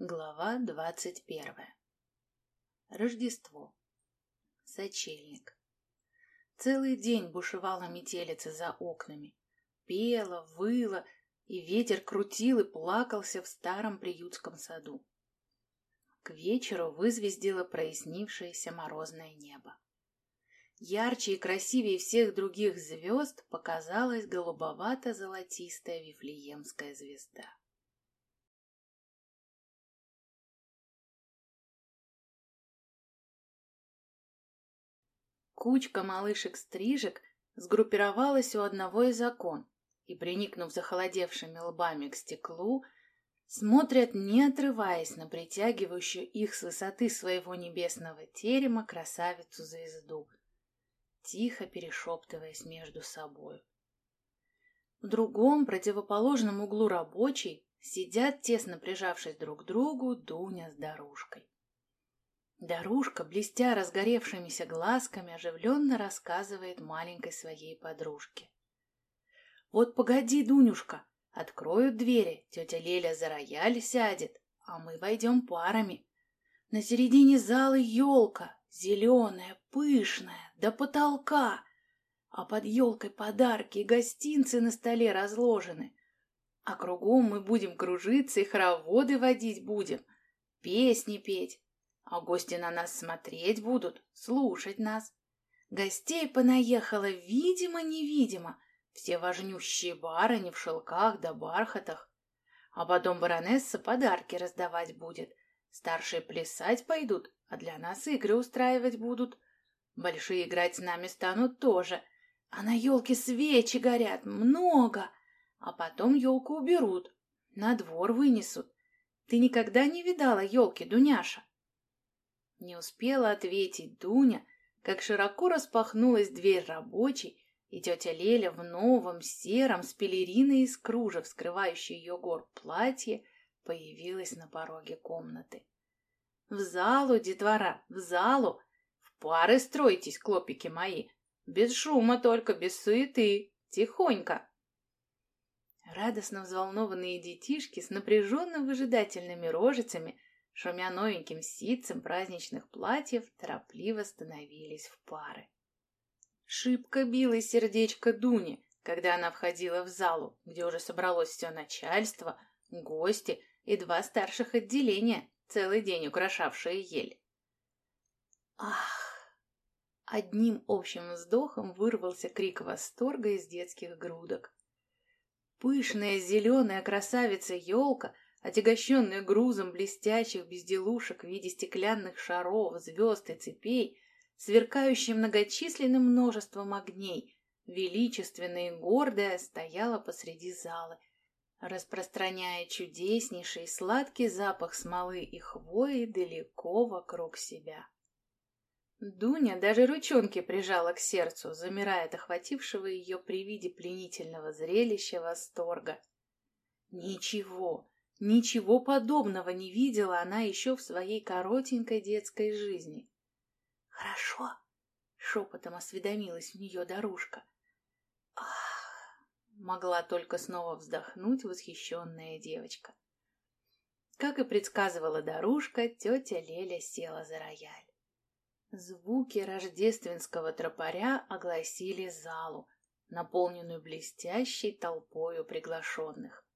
Глава двадцать первая. Рождество. Сочельник. Целый день бушевала метелица за окнами. Пела, выла, и ветер крутил и плакался в старом приютском саду. К вечеру вызвездило прояснившееся морозное небо. Ярче и красивее всех других звезд показалась голубовато-золотистая Вифлеемская звезда. Кучка малышек-стрижек сгруппировалась у одного из окон и, приникнув захолодевшими лбами к стеклу, смотрят, не отрываясь на притягивающую их с высоты своего небесного терема красавицу-звезду, тихо перешептываясь между собой. В другом, противоположном углу рабочий сидят, тесно прижавшись друг к другу, Дуня с Дорушкой. Дорушка, блестя разгоревшимися глазками, оживленно рассказывает маленькой своей подружке. «Вот погоди, Дунюшка, откроют двери, тетя Леля за рояль сядет, а мы войдем парами. На середине зала елка, зеленая, пышная, до потолка, а под елкой подарки и гостинцы на столе разложены. А кругом мы будем кружиться и хороводы водить будем, песни петь, а гости на нас смотреть будут, слушать нас. Гостей понаехало видимо-невидимо, все важнющие барыни в шелках да бархатах. А потом баронесса подарки раздавать будет, старшие плясать пойдут, а для нас игры устраивать будут. Большие играть с нами станут тоже, а на елке свечи горят, много. А потом елку уберут, на двор вынесут. Ты никогда не видала елки, Дуняша? Не успела ответить Дуня, как широко распахнулась дверь рабочей, и тетя Леля в новом сером с пелериной из кружев, скрывающей ее гор платье, появилась на пороге комнаты. «В залу, детвора, в залу! В пары стройтесь, клопики мои! Без шума только, без суеты! Тихонько!» Радостно взволнованные детишки с напряженно-выжидательными рожицами шумя новеньким ситцем праздничных платьев, торопливо становились в пары. Шибко билось сердечко Дуни, когда она входила в залу, где уже собралось все начальство, гости и два старших отделения, целый день украшавшие ель. Ах! Одним общим вздохом вырвался крик восторга из детских грудок. Пышная зеленая красавица-елка — отягощенная грузом блестящих безделушек в виде стеклянных шаров, звезд и цепей, сверкающая многочисленным множеством огней, величественная и гордая, стояла посреди зала, распространяя чудеснейший сладкий запах смолы и хвои далеко вокруг себя. Дуня даже ручонки прижала к сердцу, замирая от охватившего ее при виде пленительного зрелища восторга. Ничего, Ничего подобного не видела она еще в своей коротенькой детской жизни. «Хорошо», — шепотом осведомилась в нее дорожка. «Ах!» — могла только снова вздохнуть восхищенная девочка. Как и предсказывала дорожка, тетя Леля села за рояль. Звуки рождественского тропаря огласили залу, наполненную блестящей толпою приглашенных.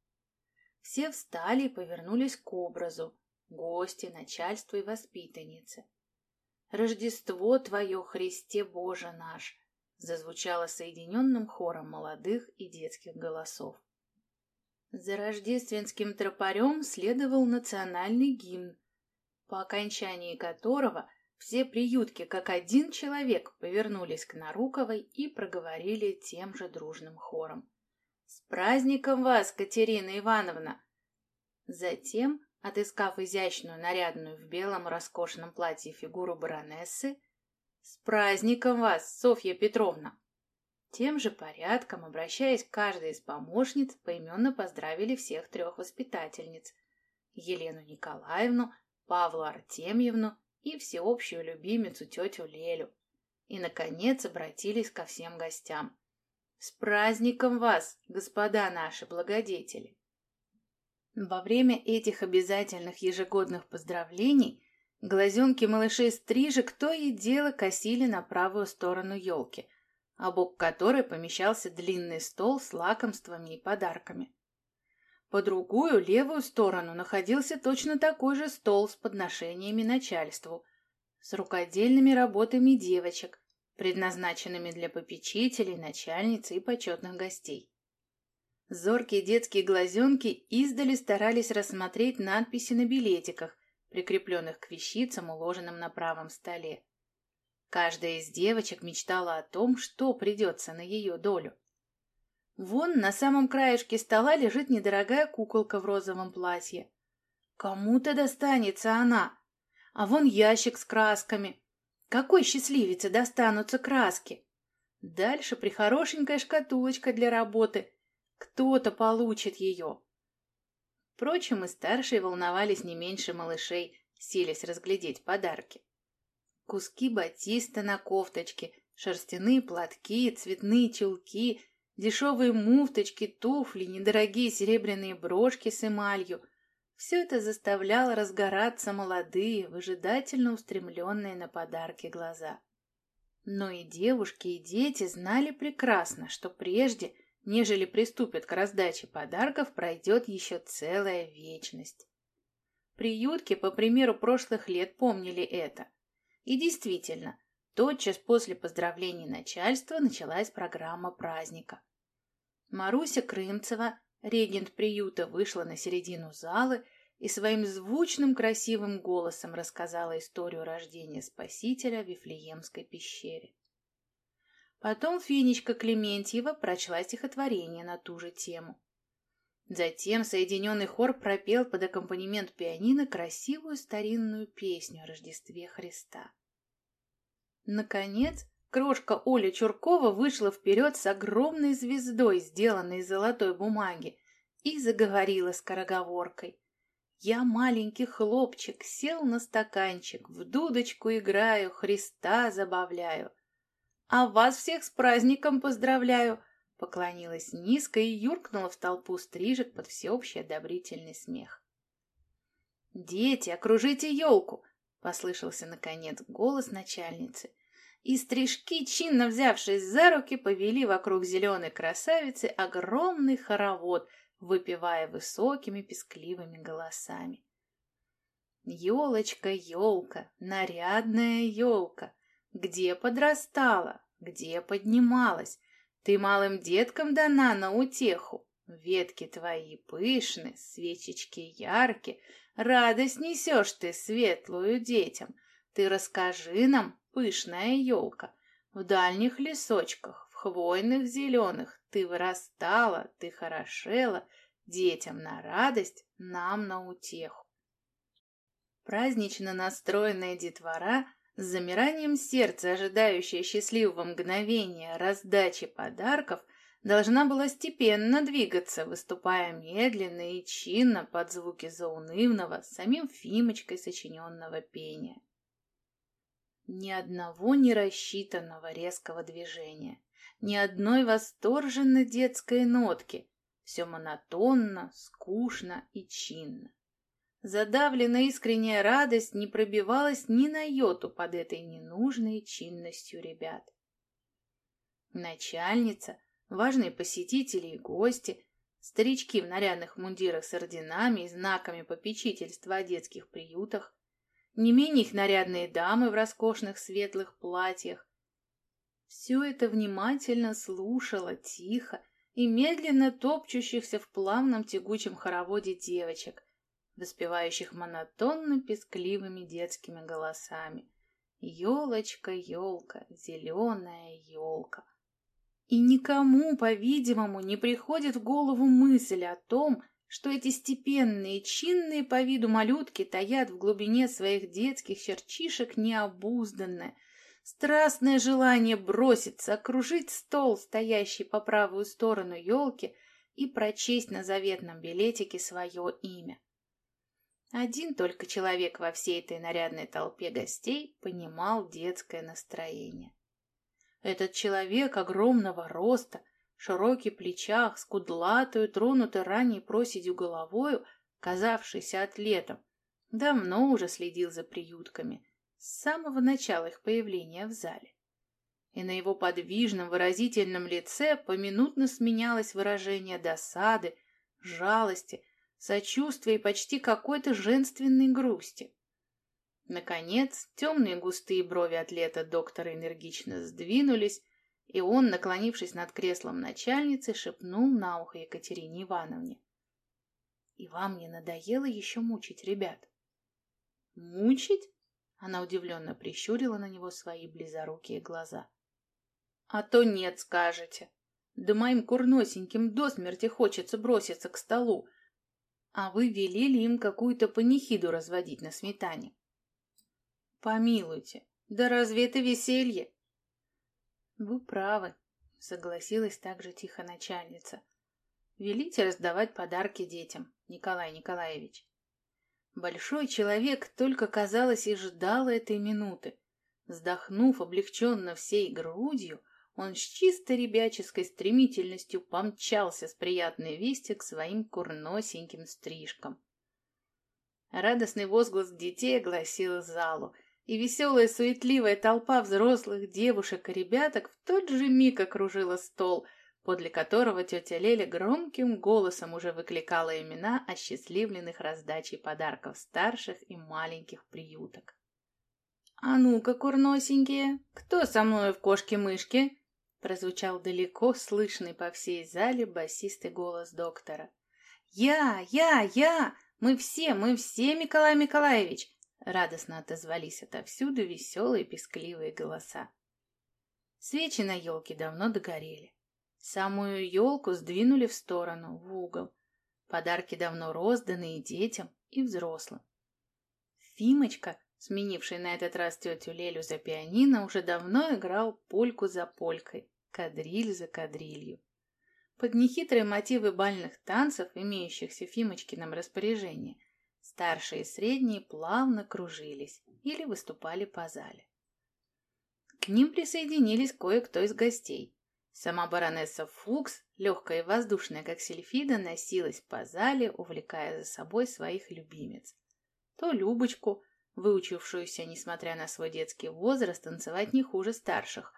Все встали и повернулись к образу, гости, начальство и воспитанницы. «Рождество Твое, Христе Боже наш!» зазвучало соединенным хором молодых и детских голосов. За рождественским тропарем следовал национальный гимн, по окончании которого все приютки, как один человек, повернулись к Наруковой и проговорили тем же дружным хором. «С праздником вас, Катерина Ивановна!» Затем, отыскав изящную, нарядную в белом роскошном платье фигуру баронессы, «С праздником вас, Софья Петровна!» Тем же порядком, обращаясь к каждой из помощниц, поименно поздравили всех трех воспитательниц – Елену Николаевну, Павлу Артемьевну и всеобщую любимицу тетю Лелю. И, наконец, обратились ко всем гостям. С праздником вас, господа наши благодетели! Во время этих обязательных ежегодных поздравлений глазенки малышей-стрижек то и дело косили на правую сторону елки, а бок которой помещался длинный стол с лакомствами и подарками. По другую, левую сторону, находился точно такой же стол с подношениями начальству, с рукодельными работами девочек, предназначенными для попечителей, начальницы и почетных гостей. Зоркие детские глазенки издали старались рассмотреть надписи на билетиках, прикрепленных к вещицам, уложенным на правом столе. Каждая из девочек мечтала о том, что придется на ее долю. Вон на самом краешке стола лежит недорогая куколка в розовом платье. Кому-то достанется она. А вон ящик с красками. Какой счастливице достанутся краски? Дальше прихорошенькая шкатулочка для работы кто-то получит ее. Впрочем, и старшие волновались не меньше малышей, силясь разглядеть подарки. Куски батиста на кофточке, шерстяные платки, цветные чулки, дешевые муфточки, туфли, недорогие серебряные брошки с эмалью — все это заставляло разгораться молодые, выжидательно устремленные на подарки глаза. Но и девушки, и дети знали прекрасно, что прежде Нежели приступят к раздаче подарков, пройдет еще целая вечность. Приютки, по примеру прошлых лет, помнили это. И действительно, тотчас после поздравлений начальства началась программа праздника. Маруся Крымцева, регент приюта, вышла на середину зала и своим звучным красивым голосом рассказала историю рождения Спасителя в Вифлеемской пещере. Потом Финичка Клементьева прочла стихотворение на ту же тему. Затем соединенный хор пропел под аккомпанемент пианино красивую старинную песню о Рождестве Христа. Наконец, крошка Оля Чуркова вышла вперед с огромной звездой, сделанной из золотой бумаги, и заговорила скороговоркой. Я, маленький хлопчик, сел на стаканчик, в дудочку играю, Христа забавляю. А вас всех с праздником поздравляю!» Поклонилась низко и юркнула в толпу стрижек под всеобщий одобрительный смех. «Дети, окружите елку!» — послышался, наконец, голос начальницы. И стрижки, чинно взявшись за руки, повели вокруг зеленой красавицы огромный хоровод, выпивая высокими пескливыми голосами. Елочка, елка, нарядная елка, где подрастала, где поднималась? Ты малым деткам дана на утеху. Ветки твои пышны, свечечки яркие, Радость несешь ты светлую детям. Ты расскажи нам, пышная елка, В дальних лесочках, в хвойных зеленых Ты вырастала, ты хорошела, Детям на радость, нам на утеху. Празднично настроенная детвора — с замиранием сердца, ожидающая счастливого мгновения раздачи подарков, должна была степенно двигаться, выступая медленно и чинно под звуки заунывного, самим Фимочкой сочиненного пения. Ни одного нерассчитанного резкого движения, ни одной восторженно детской нотки, все монотонно, скучно и чинно. Задавленная искренняя радость не пробивалась ни на йоту под этой ненужной чинностью ребят. Начальница, важные посетители и гости, старички в нарядных мундирах с орденами и знаками попечительства о детских приютах, не менее их нарядные дамы в роскошных светлых платьях. Все это внимательно слушала тихо и медленно топчущихся в плавном тягучем хороводе девочек, воспевающих монотонно-пескливыми детскими голосами. Елочка, елка, зеленая елка. И никому, по-видимому, не приходит в голову мысль о том, что эти степенные, чинные по виду малютки таят в глубине своих детских черчишек необузданное, страстное желание броситься, окружить стол, стоящий по правую сторону елки, и прочесть на заветном билетике свое имя. Один только человек во всей этой нарядной толпе гостей понимал детское настроение. Этот человек огромного роста, широкий плечах, с кудлатую, тронутой ранней проседью головою, казавшийся атлетом, давно уже следил за приютками, с самого начала их появления в зале. И на его подвижном выразительном лице поминутно сменялось выражение досады, жалости, сочувствия и почти какой-то женственной грусти. Наконец, темные густые брови атлета доктора энергично сдвинулись, и он, наклонившись над креслом начальницы, шепнул на ухо Екатерине Ивановне. «И вам не надоело еще мучить ребят?» «Мучить?» Она удивленно прищурила на него свои близорукие глаза. «А то нет, скажете. Да моим курносеньким до смерти хочется броситься к столу. А вы велели им какую-то панихиду разводить на сметане». «Помилуйте, да разве это веселье?» «Вы правы», — согласилась также тихо начальница. «Велите раздавать подарки детям, Николай Николаевич». Большой человек только, казалось, и ждал этой минуты. Вздохнув облегченно всей грудью, он с чисто ребяческой стремительностью помчался с приятной вестью к своим курносеньким стрижкам. Радостный возглас детей огласил залу, и веселая суетливая толпа взрослых девушек и ребяток в тот же миг окружила стол, подле которого тетя Леля громким голосом уже выкликала имена осчастливленных раздачей подарков старших и маленьких приюток. «А ну-ка, курносенькие, кто со мной в кошке-мышке?» прозвучал далеко слышный по всей зале басистый голос доктора. «Я, я, я! Мы все, мы все, Николай Николаевич! Радостно отозвались отовсюду веселые пескливые голоса. Свечи на елке давно догорели. Самую елку сдвинули в сторону, в угол. Подарки давно розданы и детям, и взрослым. Фимочка, сменивший на этот раз тетю Лелю за пианино, уже давно играл польку за полькой, кадриль за кадрилью. Под нехитрые мотивы бальных танцев, имеющихся в Фимочкином распоряжении, Старшие и средние плавно кружились или выступали по зале. К ним присоединились кое-кто из гостей. Сама баронесса Фукс, легкая и воздушная, как сельфида, носилась по зале, увлекая за собой своих любимец. То Любочку, выучившуюся, несмотря на свой детский возраст, танцевать не хуже старших,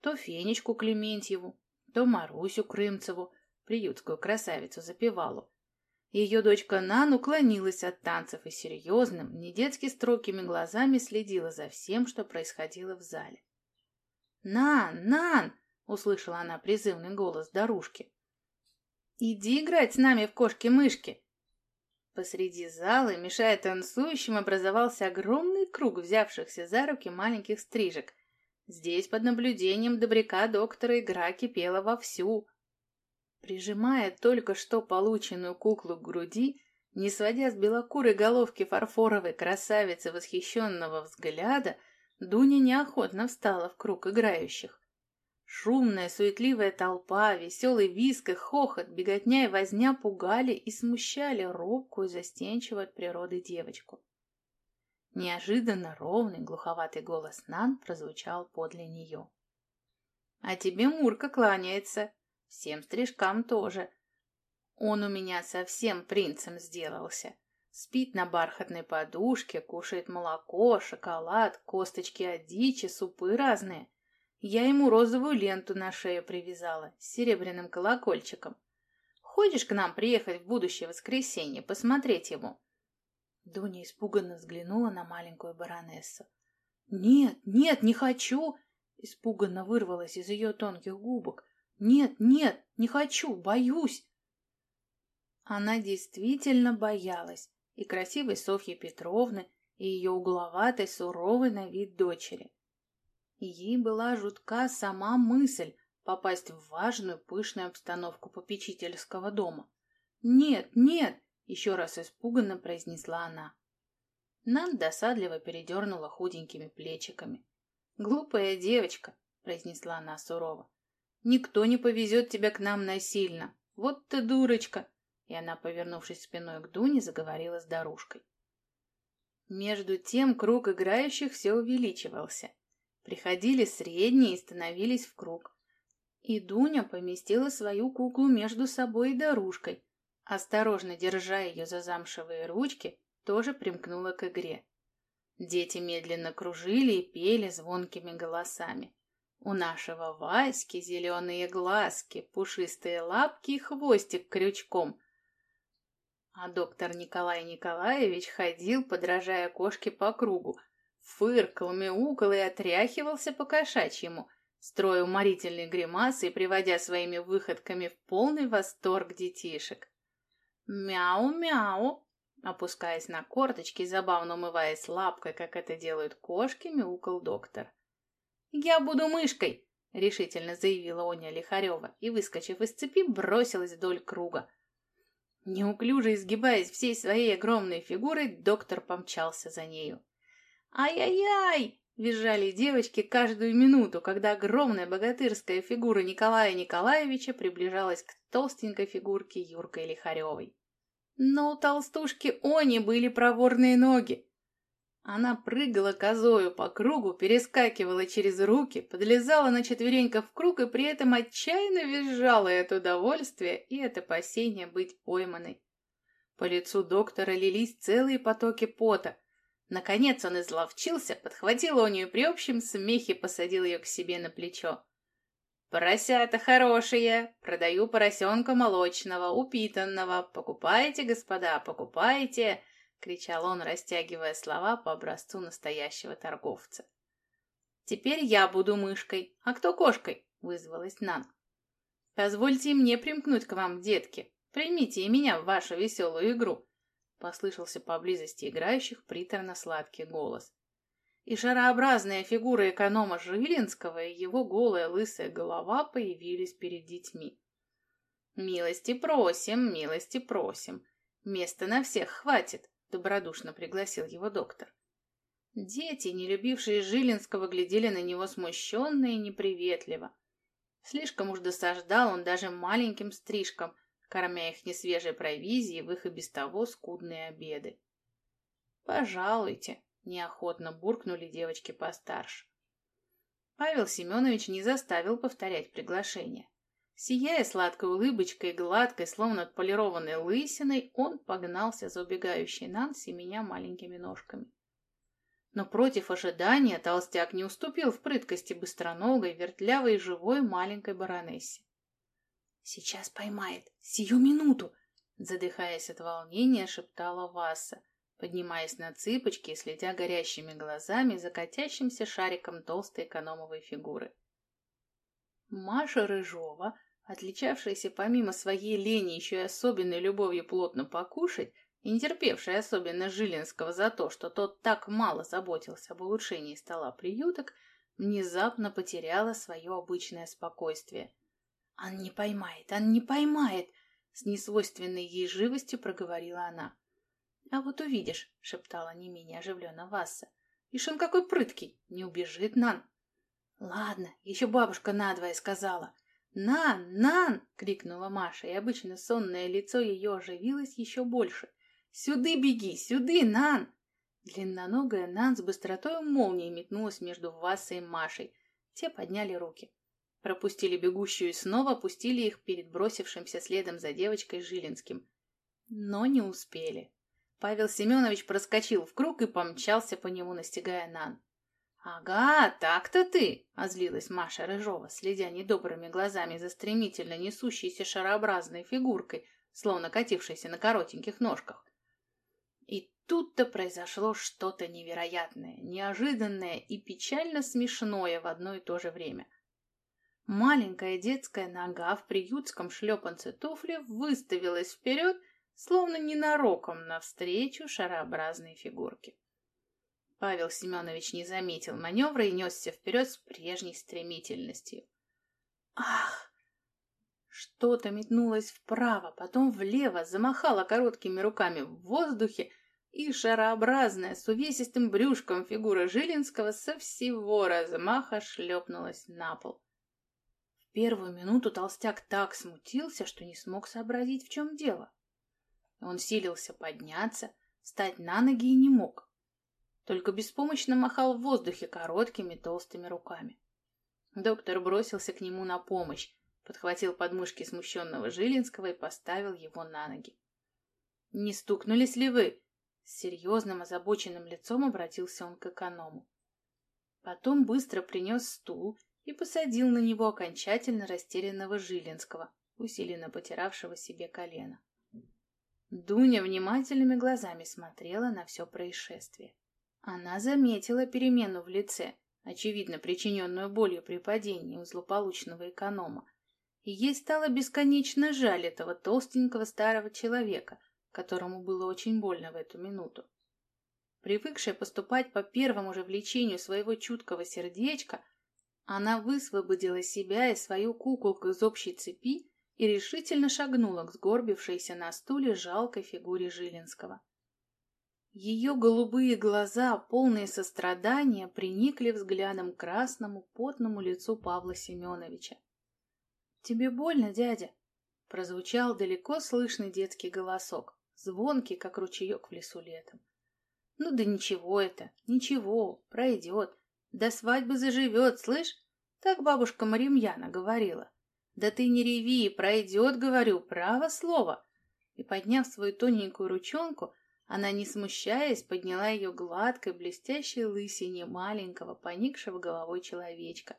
то Фенечку Клементьеву, то Марусю Крымцеву, приютскую красавицу запевалу, ее дочка Нан уклонилась от танцев и серьезным, не детски строгими глазами следила за всем, что происходило в зале. «Нан! Нан!» — услышала она призывный голос дорожки. «Иди играть с нами в кошки-мышки!» Посреди зала, мешая танцующим, образовался огромный круг взявшихся за руки маленьких стрижек. Здесь под наблюдением добряка доктора игра кипела вовсю. Прижимая только что полученную куклу к груди, не сводя с белокурой головки фарфоровой красавицы восхищенного взгляда, Дуня неохотно встала в круг играющих. Шумная, суетливая толпа, веселый виск и хохот, беготня и возня пугали и смущали робкую, застенчивую от природы девочку. Неожиданно ровный, глуховатый голос Нан прозвучал подле нее. — А тебе Мурка кланяется. Всем стрижкам тоже. Он у меня совсем принцем сделался. Спит на бархатной подушке, кушает молоко, шоколад, косточки от дичи, супы разные. Я ему розовую ленту на шею привязала с серебряным колокольчиком. Хочешь к нам приехать в будущее воскресенье, посмотреть ему?» Дуня испуганно взглянула на маленькую баронессу. «Нет, нет, не хочу!» Испуганно вырвалась из ее тонких губок. Нет, нет, не хочу, боюсь. Она действительно боялась и красивой Софьи Петровны, и ее угловатой, суровой на вид дочери. ей была жутка сама мысль попасть в важную, пышную обстановку попечительского дома. «Нет, нет!» — еще раз испуганно произнесла она. Нан досадливо передернула худенькими плечиками. «Глупая девочка!» — произнесла она сурово. Никто не повезет тебя к нам насильно. Вот ты дурочка!» И она, повернувшись спиной к Дуне, заговорила с дорожкой. Между тем круг играющих все увеличивался. Приходили средние и становились в круг. И Дуня поместила свою куклу между собой и дорожкой, осторожно держа ее за замшевые ручки, тоже примкнула к игре. Дети медленно кружили и пели звонкими голосами. У нашего Васьки зеленые глазки, пушистые лапки и хвостик крючком. А доктор Николай Николаевич ходил, подражая кошке по кругу, фыркал, мяукал и отряхивался по кошачьему, строя уморительные гримасы и приводя своими выходками в полный восторг детишек. «Мяу-мяу!» Опускаясь на корточки и забавно умываясь лапкой, как это делают кошки, мяукал доктор. «Я буду мышкой!» — решительно заявила Оня Лихарева и, выскочив из цепи, бросилась вдоль круга. Неуклюже изгибаясь всей своей огромной фигурой, доктор помчался за нею. «Ай-яй-яй!» — визжали девочки каждую минуту, когда огромная богатырская фигура Николая Николаевича приближалась к толстенькой фигурке Юркой Лихаревой. Но у толстушки Они были проворные ноги. Она прыгала козою по кругу, перескакивала через руки, подлезала на четвереньках в круг и при этом отчаянно визжала от удовольствия и от опасения быть пойманной. По лицу доктора лились целые потоки пота. Наконец он изловчился, подхватил Онию при общем смехе, посадил ее к себе на плечо. «Поросята хорошие, продаю поросенка молочного, упитанного. Покупайте, господа, покупайте!» — кричал он, растягивая слова по образцу настоящего торговца. «Теперь я буду мышкой, а кто кошкой?» — вызвалась Нан. «Позвольте мне примкнуть к вам, детки. Примите и меня в вашу веселую игру», — послышался поблизости играющих приторно-сладкий голос и шарообразная фигура эконома Жилинского и его голая лысая голова появились перед детьми. «Милости просим, милости просим. Места на всех хватит», — добродушно пригласил его доктор. Дети, не любившие Жилинского, глядели на него смущенно и неприветливо. Слишком уж досаждал он даже маленьким стрижкам, кормя их несвежей провизией в их и без того скудные обеды. «Пожалуйте», Неохотно буркнули девочки постарше. Павел Семенович не заставил повторять приглашение. Сияя сладкой улыбочкой, гладкой, словно отполированной лысиной, он погнался за убегающей Нанси меня маленькими ножками. Но против ожидания толстяк не уступил в прыткости быстроногой, вертлявой и живой маленькой баронессе. «Сейчас поймает! Сию минуту!» Задыхаясь от волнения, шептала Васа, поднимаясь на цыпочки и следя горящими глазами за катящимся шариком толстой экономовой фигуры. Маша Рыжова, отличавшаяся помимо своей лени еще и особенной любовью плотно покушать, и не терпевшая особенно Жилинского за то, что тот так мало заботился об улучшении стола приюток, внезапно потеряла свое обычное спокойствие. «Он не поймает, он не поймает!» С несвойственной ей живостью проговорила она. «А вот увидишь», — шептала не менее оживленно Васса. «Ишь он какой прыткий, не убежит Нан». «Ладно, еще бабушка надвое сказала». «Нан! Нан!» — крикнула Маша, и обычно сонное лицо ее оживилось еще больше. «Сюды беги! Сюды, Нан!» Длинноногая Нан с быстротой молнии метнулась между Вассой и Машей. Те подняли руки. Пропустили бегущую и снова опустили их перед бросившимся следом за девочкой Жилинским. Но не успели. Павел Семенович проскочил в круг и помчался по нему, настигая Нан. «Ага, так-то ты!» — озлилась Маша Рыжова, следя недобрыми глазами за стремительно несущейся шарообразной фигуркой, словно катившейся на коротеньких ножках. И тут-то произошло что-то невероятное, неожиданное и печально смешное в одно и то же время. Маленькая детская нога в приютском шлепанце туфли выставилась вперед словно ненароком навстречу шарообразной фигурке. Павел Семенович не заметил маневра и несся вперед с прежней стремительностью. Ах! Что-то метнулось вправо, потом влево, замахало короткими руками в воздухе, и шарообразная с увесистым брюшком фигура Жилинского со всего размаха шлепнулась на пол. В первую минуту толстяк так смутился, что не смог сообразить, в чем дело. Он силился подняться, встать на ноги и не мог. Только беспомощно махал в воздухе короткими толстыми руками. Доктор бросился к нему на помощь, подхватил подмышки смущенного Жилинского и поставил его на ноги. «Не стукнулись ли вы?» С серьезным озабоченным лицом обратился он к эконому. Потом быстро принес стул и посадил на него окончательно растерянного Жилинского, усиленно потиравшего себе колено. Дуня внимательными глазами смотрела на все происшествие. Она заметила перемену в лице, очевидно причиненную болью при падении у злополучного эконома, и ей стало бесконечно жаль этого толстенького старого человека, которому было очень больно в эту минуту. Привыкшая поступать по первому же влечению своего чуткого сердечка, она высвободила себя и свою куколку из общей цепи и решительно шагнула к сгорбившейся на стуле жалкой фигуре Жилинского. Ее голубые глаза, полные сострадания, приникли взглядом к красному, потному лицу Павла Семеновича. «Тебе больно, дядя?» — прозвучал далеко слышный детский голосок, звонкий, как ручеек в лесу летом. «Ну да ничего это, ничего, пройдет. До свадьбы заживет, слышь? Так бабушка Маримьяна говорила. Да ты не реви, пройдет, говорю, право слово». И, подняв свою тоненькую ручонку, она, не смущаясь, подняла ее гладкой, блестящей лысине маленького, поникшего головой человечка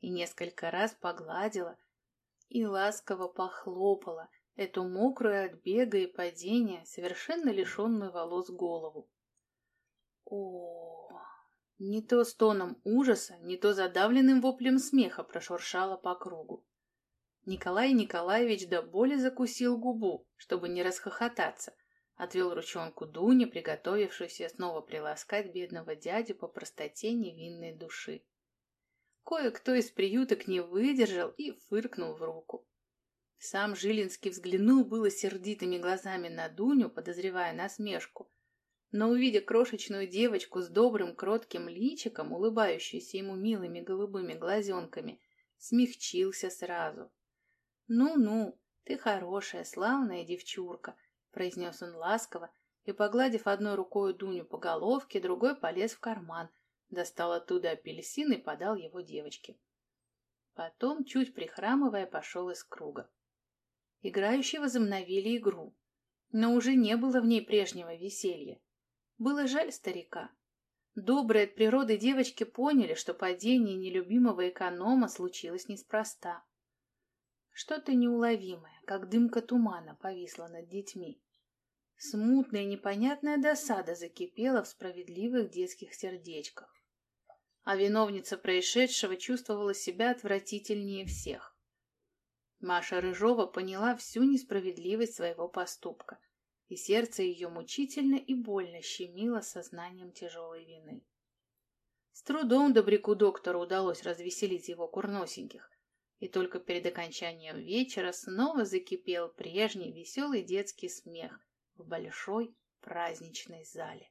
и несколько раз погладила и ласково похлопала эту мокрую от бега и падения, совершенно лишенную волос голову. О, не то стоном ужаса, не то задавленным воплем смеха прошуршала по кругу. Николай Николаевич до боли закусил губу, чтобы не расхохотаться, Отвел ручонку Дуни, приготовившуюся снова приласкать бедного дядю по простоте невинной души. Кое-кто из приюток не выдержал и фыркнул в руку. Сам Жилинский взглянул было сердитыми глазами на Дуню, подозревая насмешку, но, увидя крошечную девочку с добрым, кротким личиком, улыбающуюся ему милыми голубыми глазенками, смягчился сразу. «Ну-ну, ты хорошая, славная девчурка», произнес он ласково и, погладив одной рукой Дуню по головке, другой полез в карман, достал оттуда апельсин и подал его девочке. Потом, чуть прихрамывая, пошел из круга. Играющие возобновили игру, но уже не было в ней прежнего веселья. Было жаль старика. Добрые от природы девочки поняли, что падение нелюбимого эконома случилось неспроста. Что-то неуловимое, как дымка тумана, повисло над детьми. Смутная и непонятная досада закипела в справедливых детских сердечках. А виновница происшедшего чувствовала себя отвратительнее всех. Маша Рыжова поняла всю несправедливость своего поступка, и сердце ее мучительно и больно щемило сознанием тяжелой вины. С трудом добряку доктору удалось развеселить его курносеньких, и только перед окончанием вечера снова закипел прежний веселый детский смех – в большой праздничной зале.